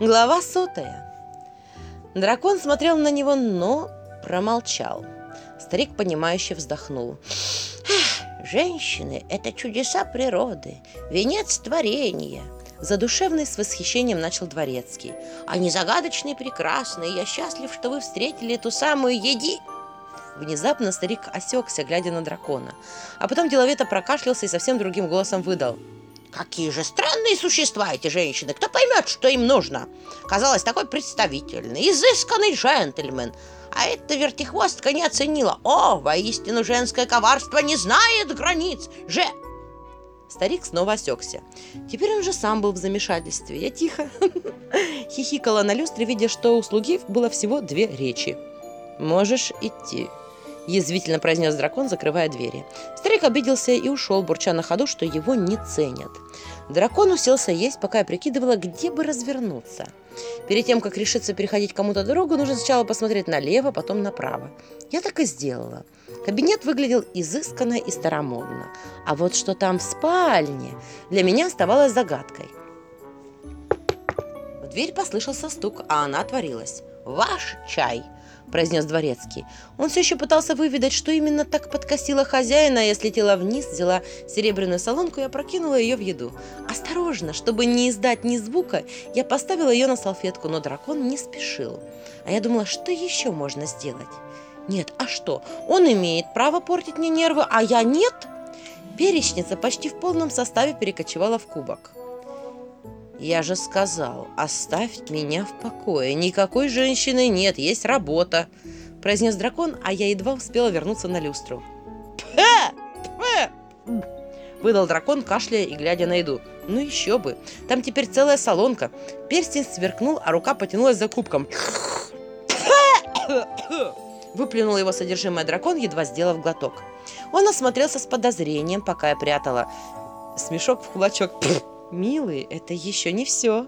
Глава сотая. Дракон смотрел на него, но промолчал. Старик, понимающе вздохнул. «Женщины — это чудеса природы, венец творения!» Задушевный с восхищением начал Дворецкий. «Они загадочные и прекрасные, я счастлив, что вы встретили эту самую еди...» Внезапно старик осекся, глядя на дракона, а потом деловито прокашлялся и совсем другим голосом выдал – Какие же странные существа эти женщины! Кто поймет, что им нужно? Казалось, такой представительный, изысканный джентльмен. А эта вертихвостка не оценила. О, воистину женское коварство не знает границ. Же... Старик снова осекся. Теперь он же сам был в замешательстве. Я тихо хихикала на люстре, видя, что у слуги было всего две речи. «Можешь идти», язвительно произнес дракон, закрывая двери. Старик обиделся и ушел, бурча на ходу, что его не ценят. Дракон уселся есть, пока я прикидывала, где бы развернуться. Перед тем, как решиться переходить кому-то дорогу, нужно сначала посмотреть налево, потом направо. Я так и сделала. Кабинет выглядел изысканно и старомодно. А вот что там в спальне, для меня оставалось загадкой. В дверь послышался стук, а она отворилась. «Ваш чай!» – произнес дворецкий. Он все еще пытался выведать, что именно так подкосило хозяина, я слетела вниз, взяла серебряную солонку и опрокинула ее в еду. Осторожно, чтобы не издать ни звука, я поставила ее на салфетку, но дракон не спешил. А я думала, что еще можно сделать? Нет, а что? Он имеет право портить мне нервы, а я нет? Перечница почти в полном составе перекочевала в кубок. «Я же сказал, оставь меня в покое. Никакой женщины нет, есть работа», – произнес дракон, а я едва успела вернуться на люстру. «Пэ! Пэ!» – выдал дракон, кашляя и глядя на еду. «Ну еще бы! Там теперь целая солонка!» Перстень сверкнул, а рука потянулась за кубком. Выплюнул его содержимое дракон, едва сделав глоток. Он осмотрелся с подозрением, пока я прятала смешок в кулачок. «Милый, это еще не все»,